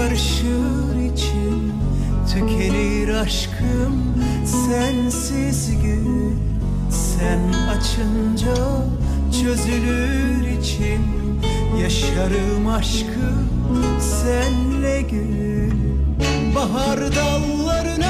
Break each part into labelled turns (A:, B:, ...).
A: karışır içim Tükenir aşkım. Sensiz gün Sen açınca çözülür için. Yaşarım aşkım senle gün Bahar dallarına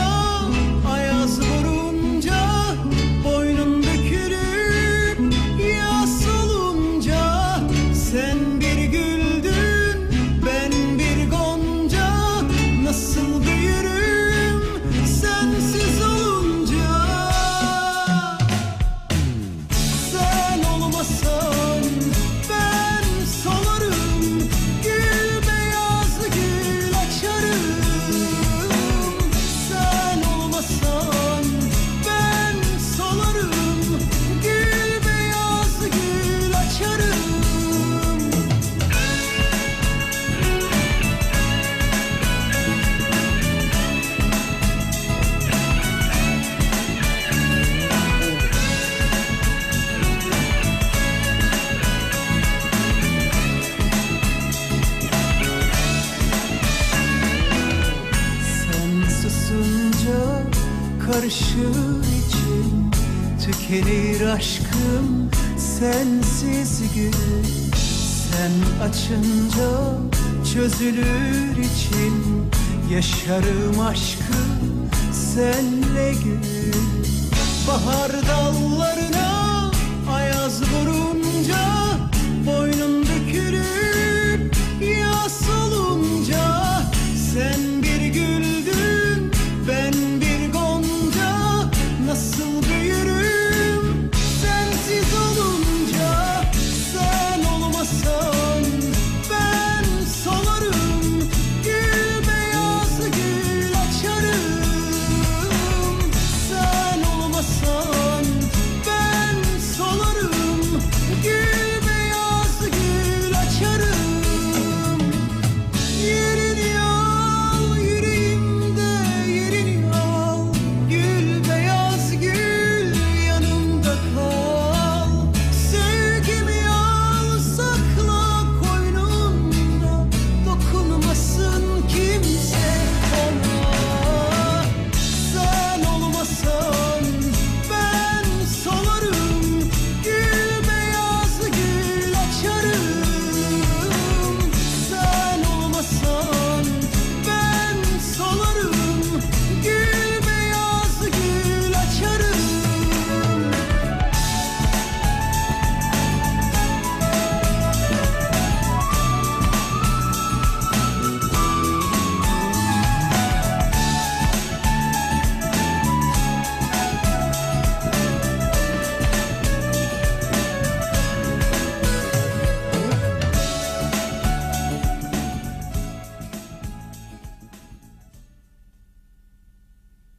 A: karışır için Tükenir aşkım sensiz gün. Sen açınca çözülür için Yaşarım aşkım senle gün